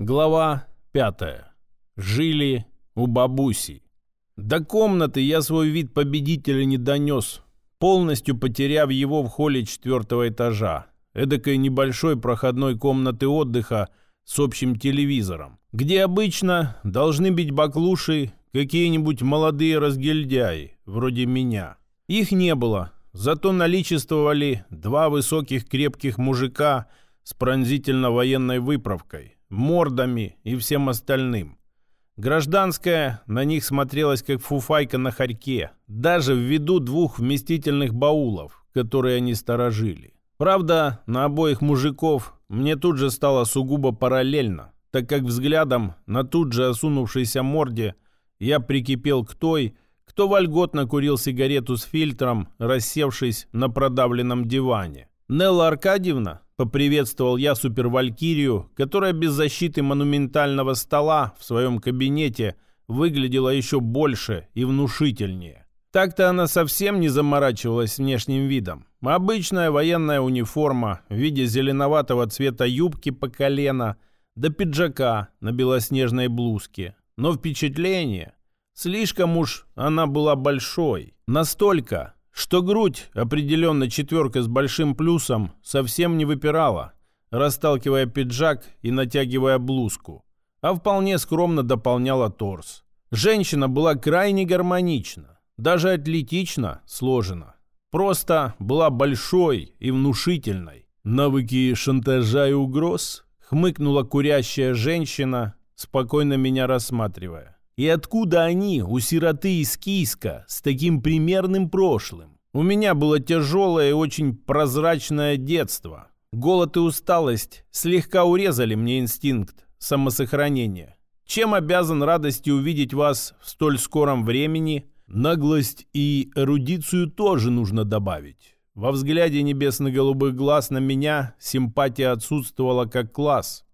Глава пятая. Жили у бабуси. До комнаты я свой вид победителя не донес, полностью потеряв его в холле четвертого этажа, эдакой небольшой проходной комнаты отдыха с общим телевизором, где обычно должны быть баклуши, какие-нибудь молодые разгильдяи, вроде меня. Их не было, зато наличествовали два высоких крепких мужика с пронзительно-военной выправкой, мордами и всем остальным. Гражданская на них смотрелась как фуфайка на хорьке, даже ввиду двух вместительных баулов, которые они сторожили. Правда, на обоих мужиков мне тут же стало сугубо параллельно, так как взглядом на тут же осунувшейся морде я прикипел к той, кто вольготно курил сигарету с фильтром, рассевшись на продавленном диване. Нелла Аркадьевна Поприветствовал я супервалькирию, которая без защиты монументального стола в своем кабинете выглядела еще больше и внушительнее. Так-то она совсем не заморачивалась внешним видом. Обычная военная униформа в виде зеленоватого цвета юбки по колено до пиджака на белоснежной блузке. Но впечатление... Слишком уж она была большой. Настолько, что грудь, определенно четверка с большим плюсом, совсем не выпирала, расталкивая пиджак и натягивая блузку, а вполне скромно дополняла торс. Женщина была крайне гармонична, даже атлетично сложена. Просто была большой и внушительной. Навыки шантажа и угроз хмыкнула курящая женщина, спокойно меня рассматривая. И откуда они, у сироты из Кийска, с таким примерным прошлым? У меня было тяжелое и очень прозрачное детство. Голод и усталость слегка урезали мне инстинкт самосохранения. Чем обязан радости увидеть вас в столь скором времени? Наглость и эрудицию тоже нужно добавить. Во взгляде небесно-голубых глаз на меня симпатия отсутствовала как класс.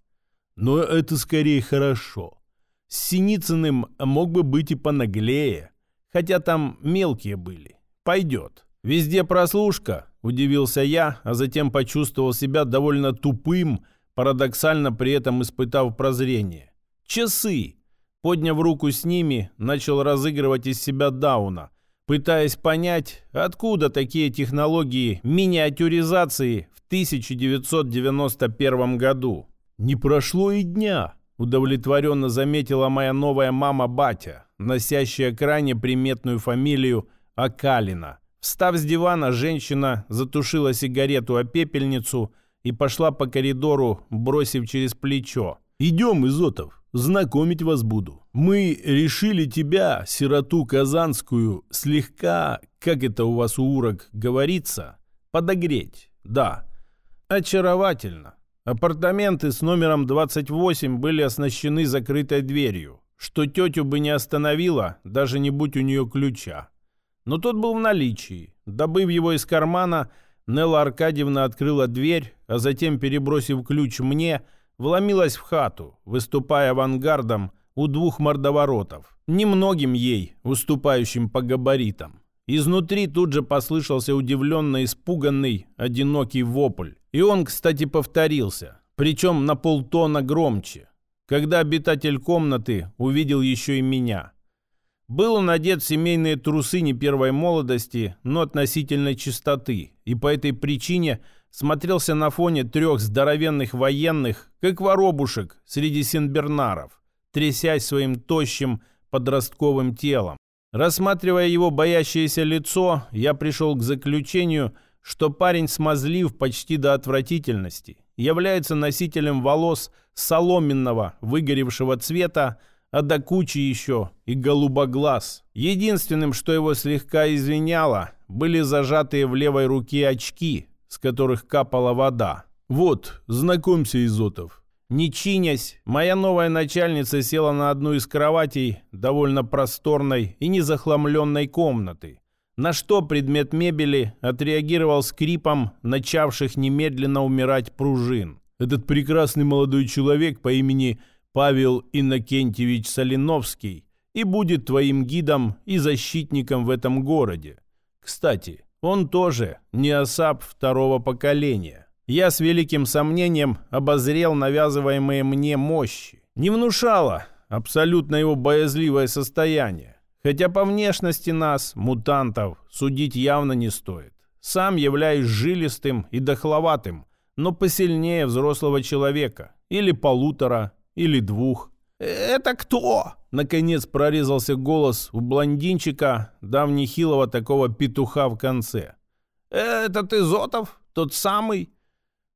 Но это скорее хорошо. С Синицыным мог бы быть и понаглее, хотя там мелкие были. Пойдет. Везде прослушка, удивился я, а затем почувствовал себя довольно тупым, парадоксально при этом испытав прозрение. Часы. Подняв руку с ними, начал разыгрывать из себя Дауна, пытаясь понять, откуда такие технологии миниатюризации в 1991 году. Не прошло и дня, удовлетворенно заметила моя новая мама Батя, носящая крайне приметную фамилию Акалина. Встав с дивана, женщина затушила сигарету о пепельницу и пошла по коридору, бросив через плечо. «Идем, Изотов, знакомить вас буду. Мы решили тебя, сироту казанскую, слегка, как это у вас у урок говорится, подогреть. Да, очаровательно. Апартаменты с номером 28 были оснащены закрытой дверью, что тетю бы не остановило, даже не будь у нее ключа. Но тот был в наличии. Добыв его из кармана, Нелла Аркадьевна открыла дверь, а затем, перебросив ключ мне, вломилась в хату, выступая авангардом у двух мордоворотов, немногим ей, уступающим по габаритам. Изнутри тут же послышался удивленно испуганный, одинокий вопль. И он, кстати, повторился, причем на полтона громче, когда обитатель комнаты увидел еще и меня. Был он одет в семейные трусы не первой молодости, но относительной чистоты, и по этой причине смотрелся на фоне трех здоровенных военных, как воробушек среди сенбернаров, трясясь своим тощим подростковым телом. Рассматривая его боящееся лицо, я пришел к заключению, что парень смазлив почти до отвратительности, является носителем волос соломенного, выгоревшего цвета, а до кучи еще и голубоглаз. Единственным, что его слегка извиняло, были зажатые в левой руке очки, с которых капала вода. «Вот, знакомься, Изотов, не чинясь, моя новая начальница села на одну из кроватей довольно просторной и незахламленной комнаты, на что предмет мебели отреагировал скрипом начавших немедленно умирать пружин. Этот прекрасный молодой человек по имени Павел Иннокентьевич Солиновский и будет твоим гидом и защитником в этом городе. Кстати, он тоже не осап второго поколения. Я с великим сомнением обозрел навязываемые мне мощи. Не внушало абсолютно его боязливое состояние. Хотя по внешности нас, мутантов, судить явно не стоит. Сам являюсь жилистым и дохловатым, но посильнее взрослого человека. Или полутора, или двух. «Это кто?» Наконец прорезался голос у блондинчика, давнехилого такого петуха в конце. «Это ты Зотов? Тот самый?»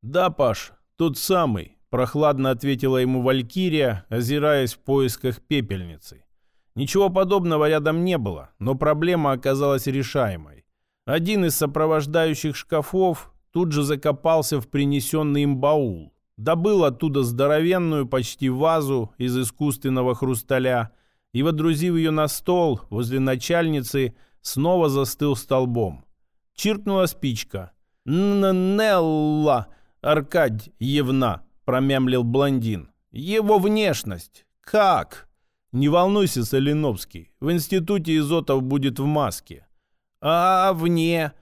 «Да, Паш, тот самый», — прохладно ответила ему Валькирия, озираясь в поисках пепельницы. Ничего подобного рядом не было, но проблема оказалась решаемой. Один из сопровождающих шкафов тут же закопался в принесенный им баул. Добыл оттуда здоровенную почти вазу из искусственного хрусталя и, водрузив ее на стол возле начальницы, снова застыл столбом. Чиркнула спичка. «Нелла Аркадьевна», — промямлил блондин. «Его внешность. Как?» «Не волнуйся, Соленовский. В институте Изотов будет в маске». «А вне?»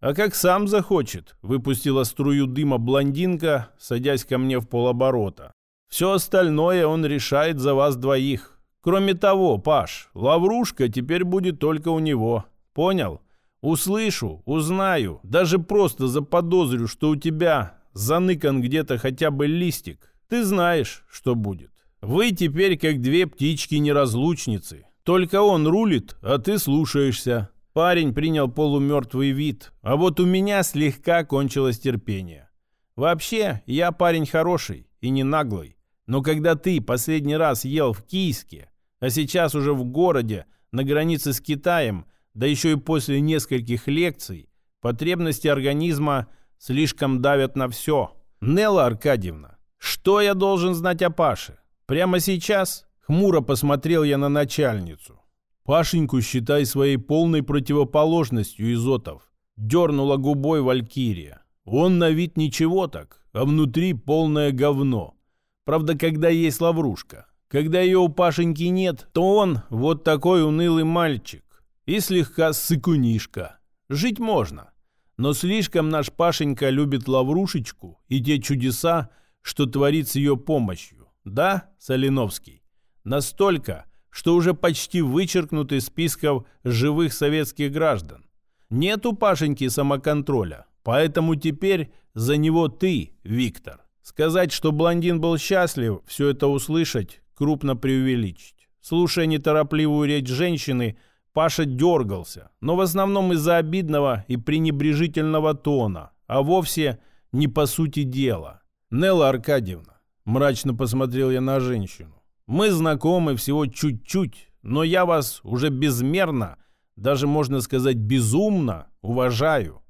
«А как сам захочет», — выпустила струю дыма блондинка, садясь ко мне в полоборота. «Все остальное он решает за вас двоих. Кроме того, Паш, лаврушка теперь будет только у него. Понял? Услышу, узнаю, даже просто заподозрю, что у тебя заныкан где-то хотя бы листик. Ты знаешь, что будет. Вы теперь как две птички-неразлучницы. Только он рулит, а ты слушаешься. Парень принял полумертвый вид, а вот у меня слегка кончилось терпение. Вообще, я парень хороший и не наглый. Но когда ты последний раз ел в Кийске, а сейчас уже в городе, на границе с Китаем, да еще и после нескольких лекций, потребности организма слишком давят на все. Нелла Аркадьевна, что я должен знать о Паше? Прямо сейчас хмуро посмотрел я на начальницу. Пашеньку считай своей полной противоположностью Изотов. Дернула губой Валькирия. Он на вид ничего так, а внутри полное говно. Правда, когда есть лаврушка. Когда ее у Пашеньки нет, то он вот такой унылый мальчик. И слегка сыкунишка. Жить можно. Но слишком наш Пашенька любит лаврушечку и те чудеса, что творит с ее помощью. Да, Соленовский? Настолько, что уже почти вычеркнут из списков живых советских граждан. Нет у Пашеньки самоконтроля, поэтому теперь за него ты, Виктор. Сказать, что блондин был счастлив, все это услышать, крупно преувеличить. Слушая неторопливую речь женщины, Паша дергался, но в основном из-за обидного и пренебрежительного тона, а вовсе не по сути дела. «Нелла Аркадьевна», мрачно посмотрел я на женщину, мы знакомы всего чуть-чуть, но я вас уже безмерно, даже можно сказать безумно, уважаю.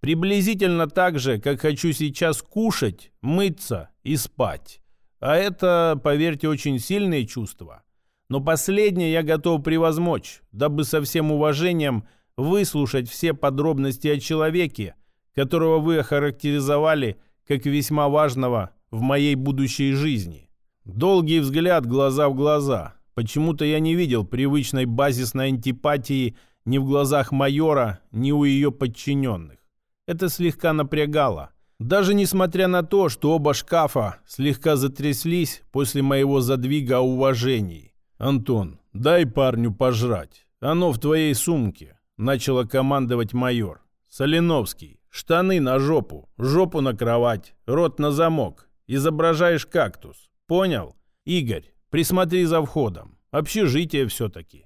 Приблизительно так же, как хочу сейчас кушать, мыться и спать. А это, поверьте, очень сильные чувства. Но последнее я готов превозмочь, дабы со всем уважением выслушать все подробности о человеке, которого вы охарактеризовали как весьма важного в моей будущей жизни. Долгий взгляд глаза в глаза. Почему-то я не видел привычной базисной антипатии ни в глазах майора, ни у ее подчиненных. Это слегка напрягало. Даже несмотря на то, что оба шкафа слегка затряслись после моего задвига о уважении. «Антон, дай парню пожрать. Оно в твоей сумке», — начала командовать майор. «Соленовский, штаны на жопу, жопу на кровать, рот на замок. Изображаешь кактус. Понял? Игорь, присмотри за входом. Общежитие все-таки.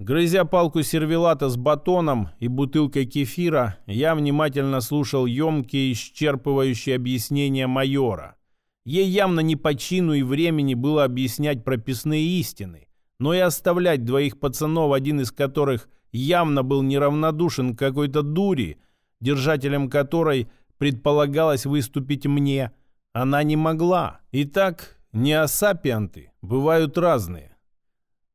Грызя палку сервелата с батоном и бутылкой кефира, я внимательно слушал емкие, исчерпывающие объяснения майора. Ей явно не по чину и времени было объяснять прописные истины, но и оставлять двоих пацанов, один из которых явно был неравнодушен к какой-то дури, держателем которой предполагалось выступить мне, она не могла. Итак, неосапианты бывают разные.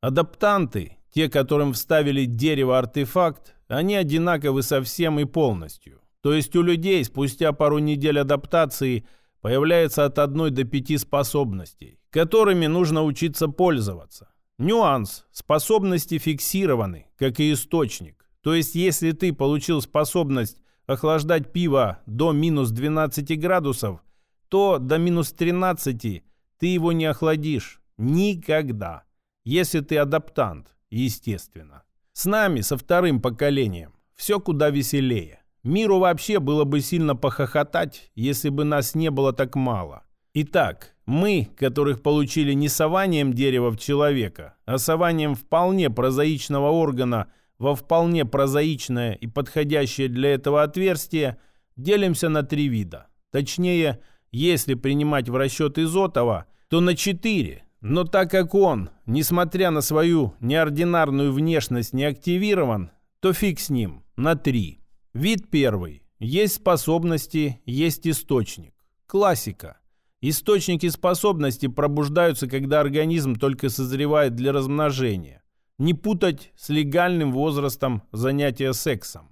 Адаптанты, те, которым вставили дерево-артефакт, они одинаковы совсем и полностью. То есть у людей спустя пару недель адаптации появляется от одной до пяти способностей, которыми нужно учиться пользоваться. Нюанс. Способности фиксированы, как и источник. То есть если ты получил способность охлаждать пиво до минус 12 градусов, то до минус 13 ты его не охладишь. Никогда. Если ты адаптант, естественно. С нами, со вторым поколением, все куда веселее. Миру вообще было бы сильно похохотать, если бы нас не было так мало. Итак, мы, которых получили не сованием дерева в человека, а сованием вполне прозаичного органа во вполне прозаичное и подходящее для этого отверстие, делимся на три вида. Точнее, если принимать в расчет Изотова, то на четыре. Но так как он, несмотря на свою неординарную внешность, не активирован, то фиг с ним, на три. Вид первый. Есть способности, есть источник. Классика. Источники способности пробуждаются, когда организм только созревает для размножения. Не путать с легальным возрастом занятия сексом.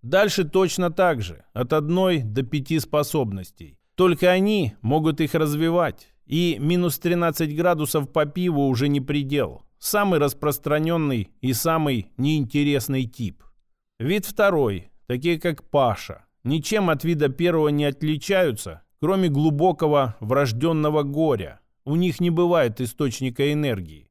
Дальше точно так же, от одной до пяти способностей. Только они могут их развивать. И минус 13 градусов по пиву уже не предел. Самый распространенный и самый неинтересный тип. Вид второй, такие как Паша, ничем от вида первого не отличаются, кроме глубокого врожденного горя. У них не бывает источника энергии.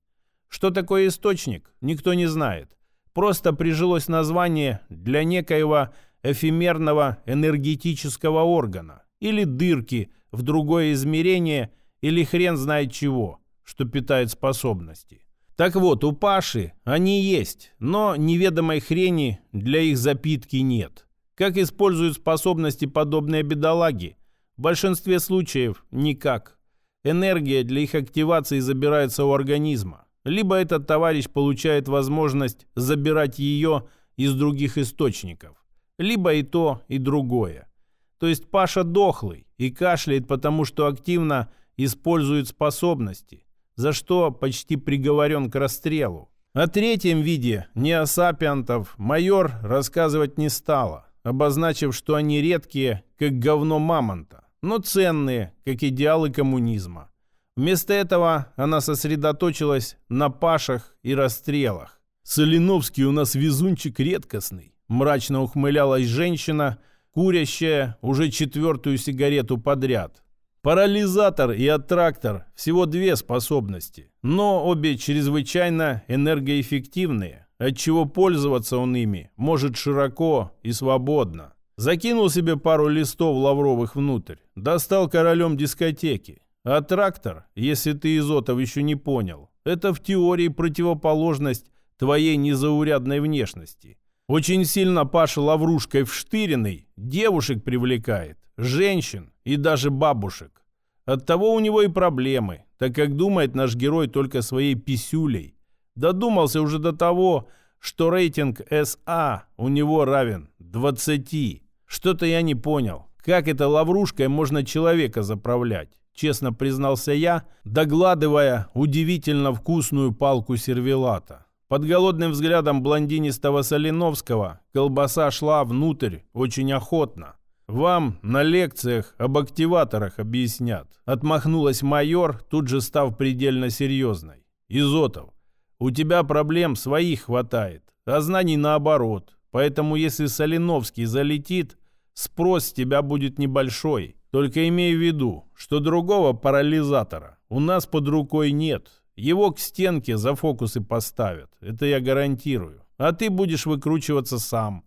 Что такое источник, никто не знает. Просто прижилось название для некоего эфемерного энергетического органа или дырки в другое измерение или хрен знает чего, что питает способности. Так вот, у Паши они есть, но неведомой хрени для их запитки нет. Как используют способности подобные бедолаги, в большинстве случаев никак. Энергия для их активации забирается у организма. Либо этот товарищ получает возможность забирать ее из других источников. Либо и то, и другое. То есть Паша дохлый и кашляет, потому что активно использует способности, за что почти приговорен к расстрелу. О третьем виде неосапиантов майор рассказывать не стала, обозначив, что они редкие, как говно мамонта но ценные, как идеалы коммунизма. Вместо этого она сосредоточилась на пашах и расстрелах. «Соленовский у нас везунчик редкостный», мрачно ухмылялась женщина, курящая уже четвертую сигарету подряд. Парализатор и аттрактор – всего две способности, но обе чрезвычайно энергоэффективные, отчего пользоваться он ими может широко и свободно. Закинул себе пару листов лавровых внутрь. Достал королем дискотеки. А трактор, если ты изотов еще не понял, это в теории противоположность твоей незаурядной внешности. Очень сильно Паша лаврушкой вштыренный девушек привлекает, женщин и даже бабушек. Оттого у него и проблемы, так как думает наш герой только своей писюлей. Додумался уже до того, что рейтинг СА у него равен 20. Что-то я не понял. Как это лаврушкой можно человека заправлять? Честно признался я, догладывая удивительно вкусную палку сервелата. Под голодным взглядом блондинистого Соленовского колбаса шла внутрь очень охотно. «Вам на лекциях об активаторах объяснят», — отмахнулась майор, тут же став предельно серьезной. «Изотов, у тебя проблем своих хватает, а знаний наоборот. Поэтому если Соленовский залетит, спрос с тебя будет небольшой. Только имей в виду, что другого парализатора у нас под рукой нет. Его к стенке за фокусы поставят. Это я гарантирую. А ты будешь выкручиваться сам.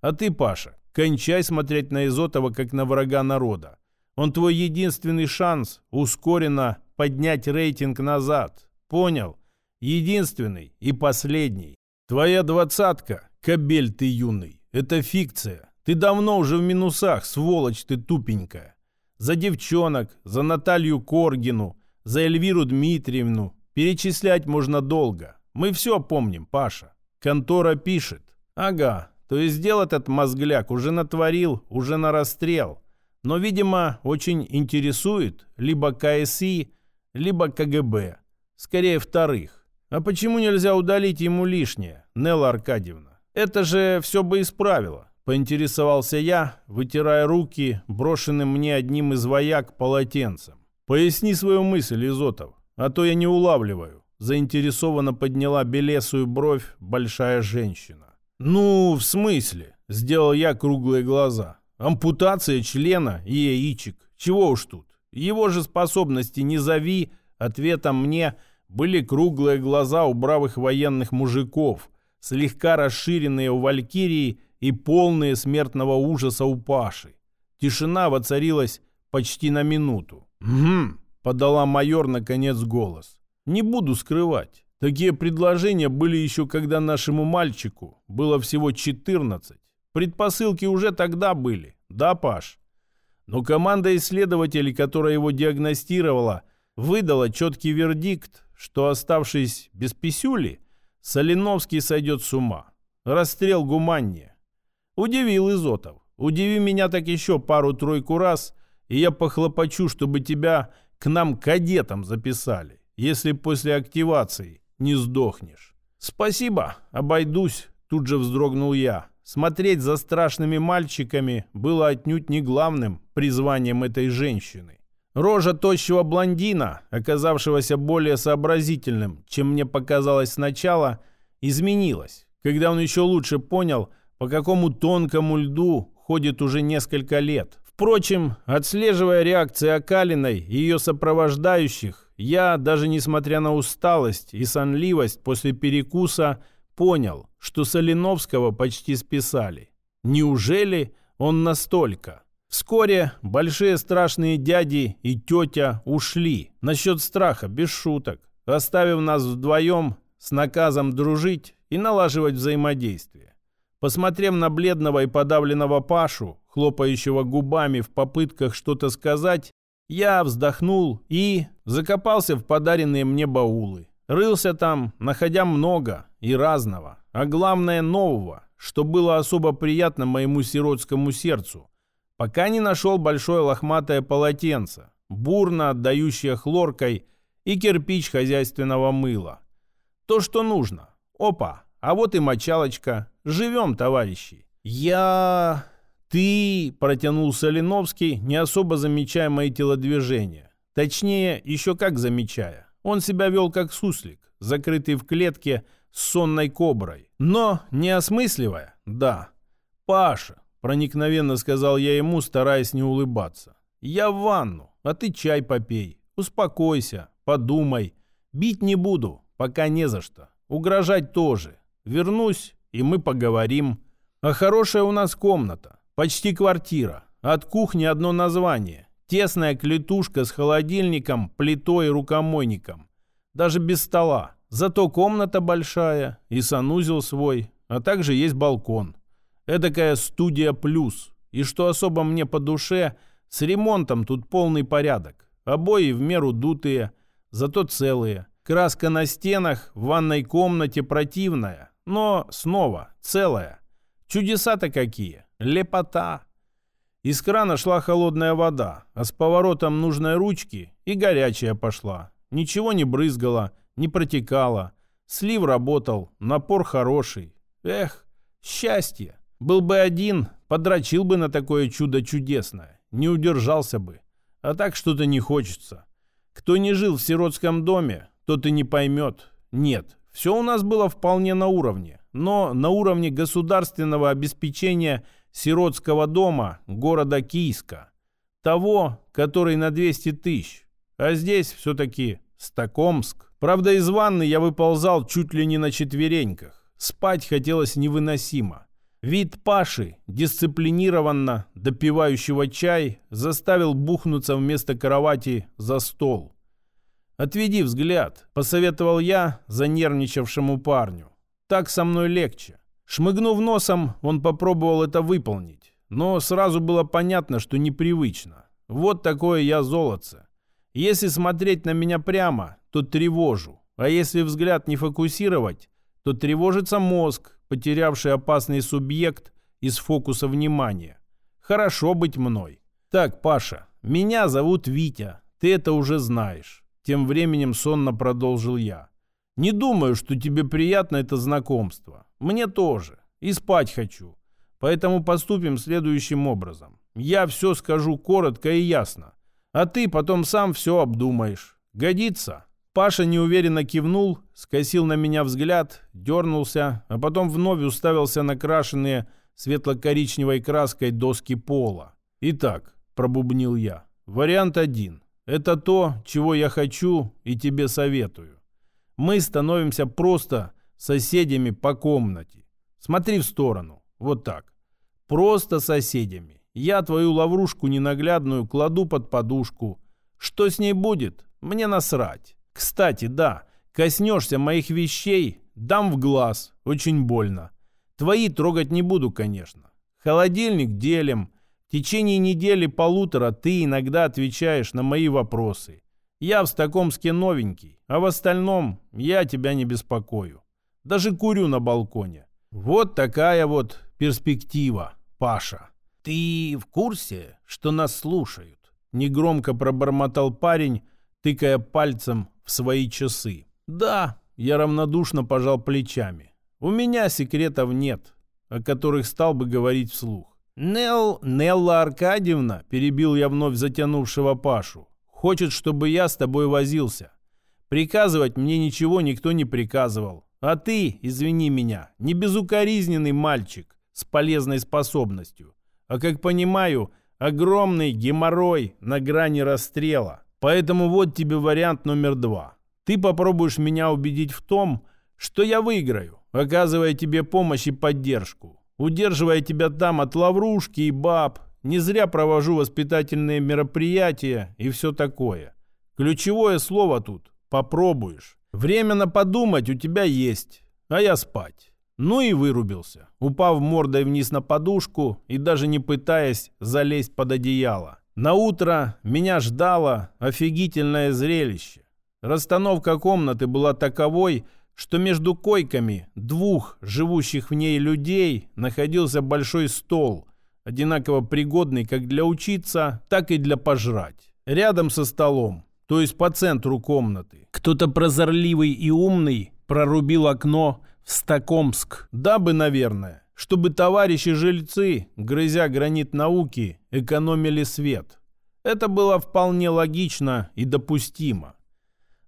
А ты, Паша, кончай смотреть на Изотова, как на врага народа. Он твой единственный шанс ускоренно поднять рейтинг назад. Понял? Единственный и последний. Твоя двадцатка Кобель ты юный, это фикция. Ты давно уже в минусах, сволочь ты тупенькая. За девчонок, за Наталью Коргину, за Эльвиру Дмитриевну. Перечислять можно долго. Мы все помним, Паша. Контора пишет. Ага, то есть дел этот мозгляк уже натворил, уже на расстрел. Но, видимо, очень интересует либо КСИ, либо КГБ. Скорее вторых. А почему нельзя удалить ему лишнее, Нелла Аркадьевна? Это же все бы исправило, поинтересовался я, вытирая руки, брошенным мне одним из вояк полотенцем. Поясни свою мысль, Изотов, а то я не улавливаю. Заинтересованно подняла белесую бровь большая женщина. «Ну, в смысле?» Сделал я круглые глаза. Ампутация члена и яичек. Чего уж тут. Его же способности не зови. Ответом мне были круглые глаза у бравых военных мужиков, слегка расширенные у Валькирии и полные смертного ужаса у Паши. Тишина воцарилась почти на минуту. «Угу», — подала майор наконец голос. «Не буду скрывать. Такие предложения были еще когда нашему мальчику было всего 14. Предпосылки уже тогда были, да, Паш? Но команда исследователей, которая его диагностировала, выдала четкий вердикт, что, оставшись без писюли, Соленовский сойдет с ума. Расстрел гуманнее. Удивил Изотов. Удиви меня так еще пару-тройку раз, и я похлопочу, чтобы тебя к нам кадетам записали, если после активации не сдохнешь. Спасибо, обойдусь, тут же вздрогнул я. Смотреть за страшными мальчиками было отнюдь не главным призванием этой женщины. Рожа тощего блондина, оказавшегося более сообразительным, чем мне показалось сначала, изменилась, когда он еще лучше понял, по какому тонкому льду ходит уже несколько лет. Впрочем, отслеживая реакции Акалиной и ее сопровождающих, я, даже несмотря на усталость и сонливость после перекуса, понял, что Соленовского почти списали. Неужели он настолько? Вскоре большие страшные дяди и тетя ушли. Насчет страха, без шуток, оставив нас вдвоем с наказом дружить и налаживать взаимодействие. Посмотрев на бледного и подавленного Пашу, хлопающего губами в попытках что-то сказать, я вздохнул и закопался в подаренные мне баулы. Рылся там, находя много и разного, а главное нового, что было особо приятно моему сиротскому сердцу, пока не нашел большое лохматое полотенце, бурно отдающее хлоркой и кирпич хозяйственного мыла. То, что нужно. Опа, а вот и мочалочка. Живем, товарищи. Я... Ты, протянул Соленовский, не особо замечая мои телодвижения. Точнее, еще как замечая. Он себя вел как суслик, закрытый в клетке с сонной коброй. Но не осмысливая, да. «Паша», — проникновенно сказал я ему, стараясь не улыбаться. «Я в ванну, а ты чай попей. Успокойся, подумай. Бить не буду, пока не за что. Угрожать тоже. Вернусь, и мы поговорим. А хорошая у нас комната, почти квартира. От кухни одно название. Тесная клетушка с холодильником, плитой и рукомойником. Даже без стола. Зато комната большая и санузел свой, а также есть балкон. Эдакая студия плюс. И что особо мне по душе, с ремонтом тут полный порядок. Обои в меру дутые, зато целые. Краска на стенах в ванной комнате противная, но снова целая. Чудеса-то какие! Лепота! Из крана шла холодная вода, а с поворотом нужной ручки и горячая пошла. Ничего не брызгало, не протекало. Слив работал, напор хороший. Эх, счастье! Был бы один, подрочил бы на такое чудо чудесное. Не удержался бы. А так что-то не хочется. Кто не жил в сиротском доме, тот и не поймет. Нет, все у нас было вполне на уровне. Но на уровне государственного обеспечения – сиротского дома города Кийска. Того, который на 200 тысяч. А здесь все-таки Стокомск. Правда, из ванны я выползал чуть ли не на четвереньках. Спать хотелось невыносимо. Вид Паши, дисциплинированно допивающего чай, заставил бухнуться вместо кровати за стол. «Отведи взгляд», — посоветовал я занервничавшему парню. «Так со мной легче». Шмыгнув носом, он попробовал это выполнить. Но сразу было понятно, что непривычно. Вот такое я золотце. Если смотреть на меня прямо, то тревожу. А если взгляд не фокусировать, то тревожится мозг, потерявший опасный субъект из фокуса внимания. Хорошо быть мной. Так, Паша, меня зовут Витя. Ты это уже знаешь. Тем временем сонно продолжил я. Не думаю, что тебе приятно это знакомство. Мне тоже. И спать хочу. Поэтому поступим следующим образом. Я все скажу коротко и ясно. А ты потом сам все обдумаешь. Годится?» Паша неуверенно кивнул, скосил на меня взгляд, дернулся, а потом вновь уставился на крашеные светло-коричневой краской доски пола. «Итак», — пробубнил я, — «вариант один. Это то, чего я хочу и тебе советую. Мы становимся просто соседями по комнате. Смотри в сторону. Вот так. Просто соседями. Я твою лаврушку ненаглядную кладу под подушку. Что с ней будет? Мне насрать. Кстати, да, коснешься моих вещей, дам в глаз. Очень больно. Твои трогать не буду, конечно. Холодильник делим. В течение недели-полутора ты иногда отвечаешь на мои вопросы. Я в Стокомске новенький, а в остальном я тебя не беспокою. Даже курю на балконе. Вот такая вот перспектива, Паша. Ты в курсе, что нас слушают? Негромко пробормотал парень, тыкая пальцем в свои часы. Да, я равнодушно пожал плечами. У меня секретов нет, о которых стал бы говорить вслух. Нел, Нелла Аркадьевна, перебил я вновь затянувшего Пашу, хочет, чтобы я с тобой возился. Приказывать мне ничего никто не приказывал. А ты, извини меня, не безукоризненный мальчик с полезной способностью, а, как понимаю, огромный геморрой на грани расстрела. Поэтому вот тебе вариант номер два. Ты попробуешь меня убедить в том, что я выиграю, оказывая тебе помощь и поддержку, удерживая тебя там от лаврушки и баб, не зря провожу воспитательные мероприятия и все такое. Ключевое слово тут «попробуешь». Временно подумать у тебя есть, а я спать. Ну и вырубился, упав мордой вниз на подушку и даже не пытаясь залезть под одеяло. На утро меня ждало офигительное зрелище. Расстановка комнаты была таковой, что между койками двух живущих в ней людей находился большой стол, одинаково пригодный как для учиться, так и для пожрать. Рядом со столом то есть по центру комнаты. Кто-то прозорливый и умный прорубил окно в Стокомск, дабы, наверное, чтобы товарищи-жильцы, грызя гранит науки, экономили свет. Это было вполне логично и допустимо.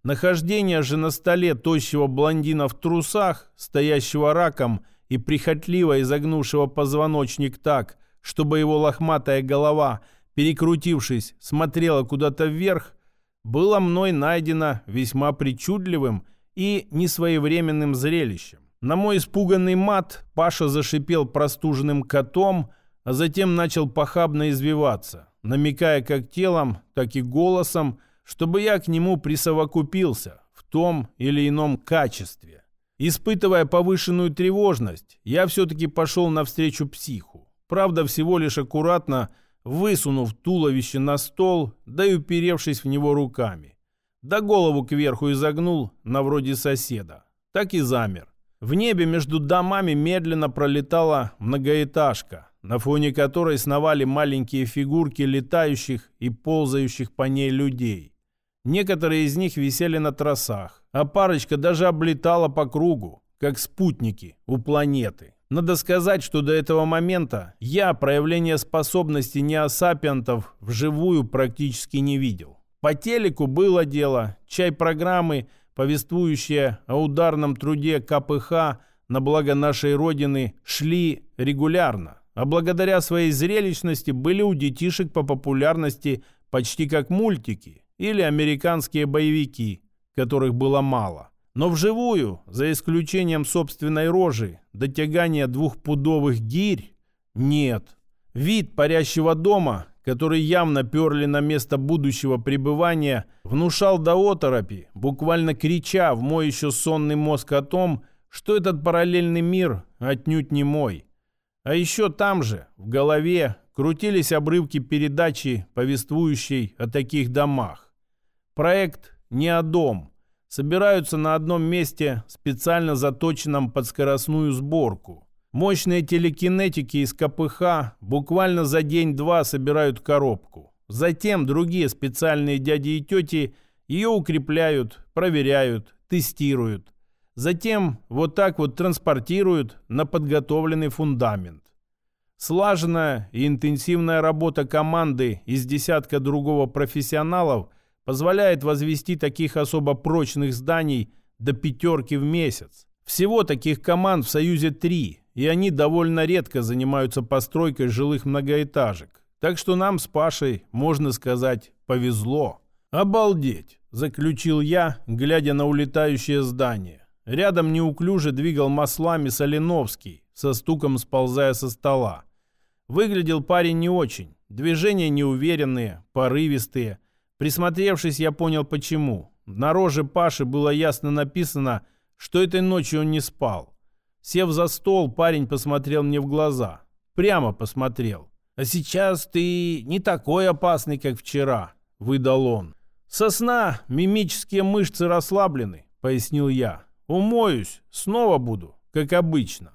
Нахождение же на столе тощего блондина в трусах, стоящего раком и прихотливо изогнувшего позвоночник так, чтобы его лохматая голова, перекрутившись, смотрела куда-то вверх, было мной найдено весьма причудливым и несвоевременным зрелищем. На мой испуганный мат Паша зашипел простуженным котом, а затем начал похабно извиваться, намекая как телом, так и голосом, чтобы я к нему присовокупился в том или ином качестве. Испытывая повышенную тревожность, я все-таки пошел навстречу психу. Правда, всего лишь аккуратно высунув туловище на стол, да и уперевшись в него руками. Да голову кверху изогнул, на вроде соседа. Так и замер. В небе между домами медленно пролетала многоэтажка, на фоне которой сновали маленькие фигурки летающих и ползающих по ней людей. Некоторые из них висели на тросах, а парочка даже облетала по кругу, как спутники у планеты. Надо сказать, что до этого момента я проявление способности неосапиантов вживую практически не видел. По телеку было дело, чай-программы, повествующие о ударном труде КПХ на благо нашей Родины, шли регулярно, а благодаря своей зрелищности были у детишек по популярности почти как мультики или американские боевики, которых было мало. Но вживую, за исключением собственной рожи, дотягания двухпудовых гирь, нет. Вид парящего дома, который явно перли на место будущего пребывания, внушал до оторопи, буквально крича в мой еще сонный мозг о том, что этот параллельный мир отнюдь не мой. А еще там же, в голове, крутились обрывки передачи, повествующей о таких домах. Проект «Не о дом», собираются на одном месте, специально заточенном под скоростную сборку. Мощные телекинетики из КПХ буквально за день-два собирают коробку. Затем другие специальные дяди и тети ее укрепляют, проверяют, тестируют. Затем вот так вот транспортируют на подготовленный фундамент. Слаженная и интенсивная работа команды из десятка другого профессионалов – позволяет возвести таких особо прочных зданий до пятерки в месяц. Всего таких команд в Союзе три, и они довольно редко занимаются постройкой жилых многоэтажек. Так что нам с Пашей, можно сказать, повезло. «Обалдеть!» – заключил я, глядя на улетающее здание. Рядом неуклюже двигал маслами Соленовский, со стуком сползая со стола. Выглядел парень не очень. Движения неуверенные, порывистые. Присмотревшись, я понял почему. На роже Паши было ясно написано, что этой ночью он не спал. Сев за стол, парень посмотрел мне в глаза. Прямо посмотрел. «А сейчас ты не такой опасный, как вчера», — выдал он. «Со сна мимические мышцы расслаблены», — пояснил я. «Умоюсь, снова буду, как обычно».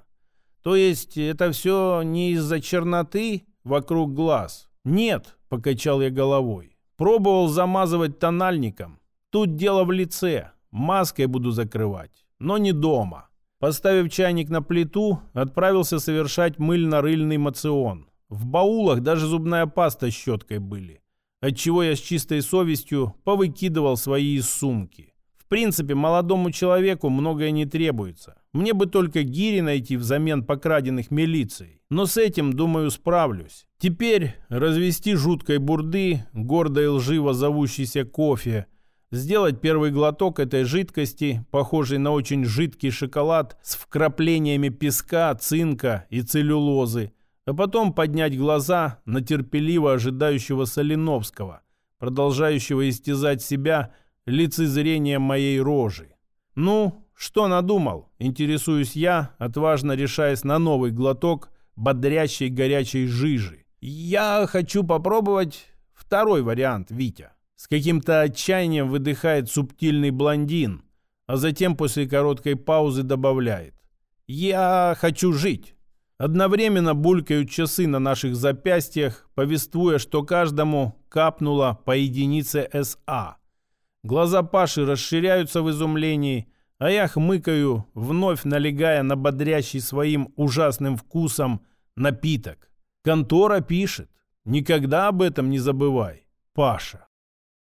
«То есть это все не из-за черноты вокруг глаз?» «Нет», — покачал я головой. «Пробовал замазывать тональником. Тут дело в лице. Маской буду закрывать. Но не дома». Поставив чайник на плиту, отправился совершать мыльно-рыльный мацион. В баулах даже зубная паста с щеткой были. Отчего я с чистой совестью повыкидывал свои из сумки. Принципе, молодому человеку многое не требуется. Мне бы только гири найти взамен покраденных милицией. Но с этим, думаю, справлюсь. Теперь развести жуткой бурды, гордо лживо зовущийся кофе, сделать первый глоток этой жидкости, похожей на очень жидкий шоколад с вкраплениями песка, цинка и целлюлозы, а потом поднять глаза на терпеливо ожидающего Соленовского, продолжающего истязать себя – лицезрением моей рожи. «Ну, что надумал?» – интересуюсь я, отважно решаясь на новый глоток бодрящей горячей жижи. «Я хочу попробовать второй вариант, Витя». С каким-то отчаянием выдыхает субтильный блондин, а затем после короткой паузы добавляет. «Я хочу жить». Одновременно булькают часы на наших запястьях, повествуя, что каждому капнуло по единице СА. Глаза Паши расширяются в изумлении, а я хмыкаю, вновь налегая на бодрящий своим ужасным вкусом напиток. Контора пишет. Никогда об этом не забывай, Паша.